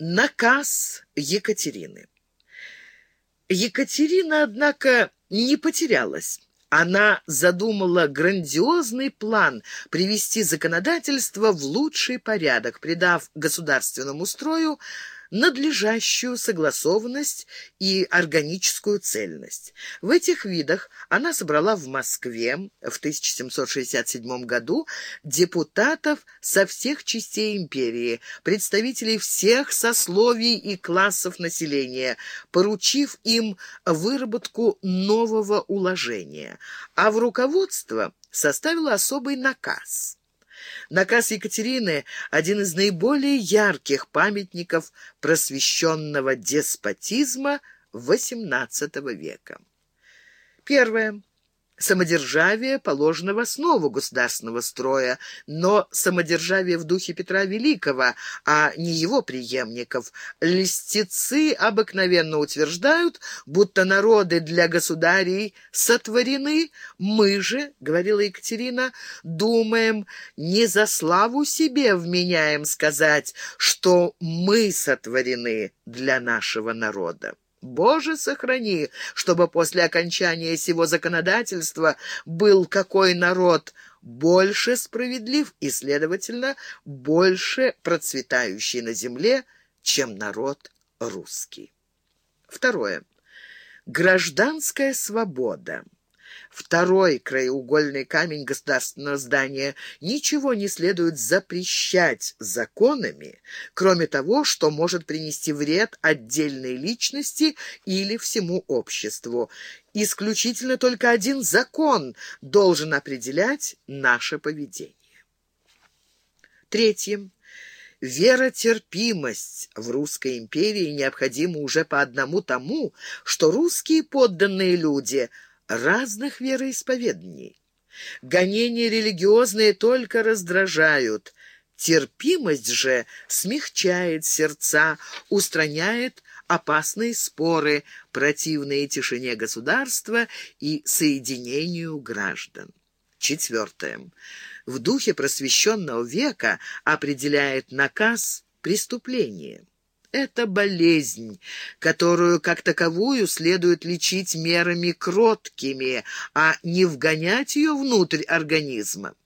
Наказ Екатерины. Екатерина, однако, не потерялась. Она задумала грандиозный план привести законодательство в лучший порядок, придав государственному строю надлежащую согласованность и органическую цельность. В этих видах она собрала в Москве в 1767 году депутатов со всех частей империи, представителей всех сословий и классов населения, поручив им выработку нового уложения, а в руководство составила особый наказ. Наказ Екатерины – один из наиболее ярких памятников просвещенного деспотизма XVIII века. Первое. Самодержавие положено в основу государственного строя, но самодержавие в духе Петра Великого, а не его преемников. Листицы обыкновенно утверждают, будто народы для государей сотворены. Мы же, — говорила Екатерина, — думаем, не за славу себе вменяем сказать, что мы сотворены для нашего народа. Боже, сохрани, чтобы после окончания сего законодательства был какой народ больше справедлив и, следовательно, больше процветающий на земле, чем народ русский. Второе. Гражданская свобода. Второй краеугольный камень государственного здания. Ничего не следует запрещать законами, кроме того, что может принести вред отдельной личности или всему обществу. Исключительно только один закон должен определять наше поведение. Третье. Веротерпимость в русской империи необходима уже по одному тому, что русские подданные люди – разных вероисповеданий. Гонения религиозные только раздражают, терпимость же смягчает сердца, устраняет опасные споры, противные тишине государства и соединению граждан. Четвертое. В духе просвещенного века определяет наказ преступление. Это болезнь, которую как таковую следует лечить мерами кроткими, а не вгонять ее внутрь организма.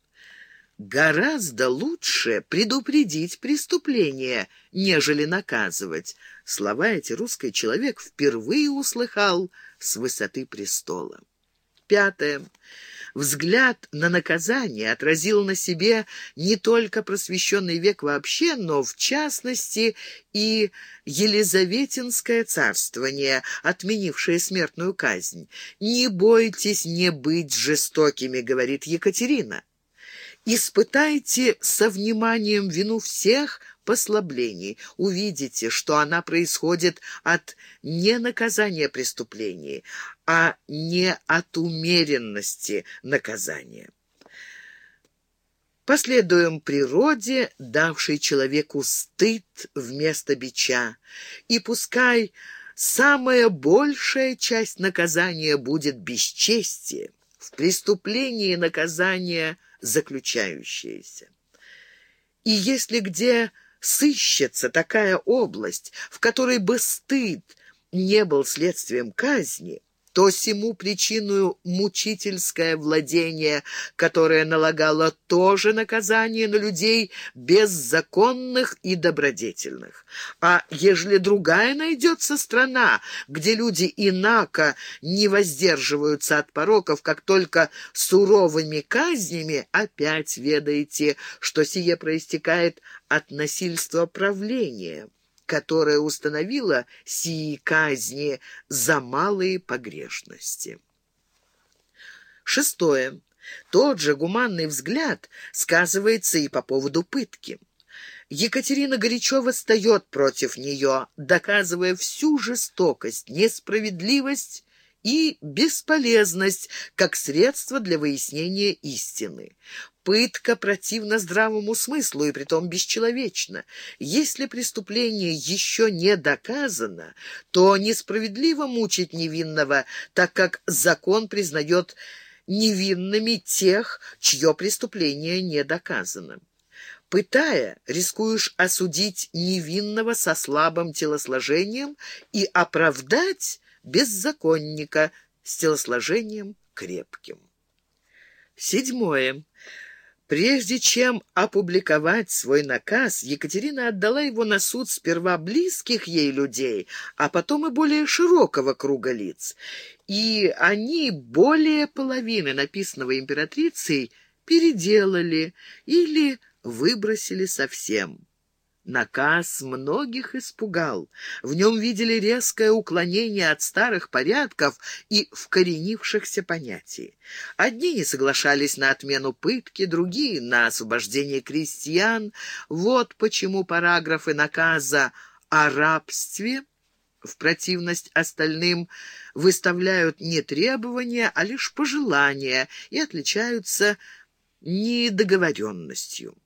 Гораздо лучше предупредить преступление, нежели наказывать. Слова эти русский человек впервые услыхал с высоты престола. Пятое. Взгляд на наказание отразил на себе не только просвещенный век вообще, но, в частности, и Елизаветинское царствование, отменившее смертную казнь. «Не бойтесь не быть жестокими», — говорит Екатерина. «Испытайте со вниманием вину всех, послаблений, увидите, что она происходит от не наказания преступлений, а не от умеренности наказания. Последуем природе, давшей человеку стыд вместо бича, и пускай самая большая часть наказания будет бесчестие, в преступлении наказание заключающееся. И если где сыщется такая область, в которой бы стыд не был следствием казни, то сему причину мучительское владение, которое налагало тоже наказание на людей беззаконных и добродетельных. А ежели другая найдется страна, где люди инако не воздерживаются от пороков, как только суровыми казнями, опять ведаете, что сие проистекает от насильства правления которая установила сии казни за малые погрешности. Шестое. Тот же гуманный взгляд сказывается и по поводу пытки. Екатерина горячо восстает против нее, доказывая всю жестокость, несправедливость и бесполезность как средство для выяснения истины. Пытка противна здравому смыслу и притом бесчеловечна. Если преступление еще не доказано, то несправедливо мучить невинного, так как закон признает невинными тех, чье преступление не доказано. Пытая, рискуешь осудить невинного со слабым телосложением и оправдать беззаконника с телосложением крепким. Седьмое. Прежде чем опубликовать свой наказ, Екатерина отдала его на суд сперва близких ей людей, а потом и более широкого круга лиц. И они более половины написанного императрицей переделали или выбросили совсем. Наказ многих испугал. В нем видели резкое уклонение от старых порядков и вкоренившихся понятий. Одни не соглашались на отмену пытки, другие — на освобождение крестьян. Вот почему параграфы наказа о рабстве в противность остальным выставляют не требования, а лишь пожелания и отличаются недоговоренностью.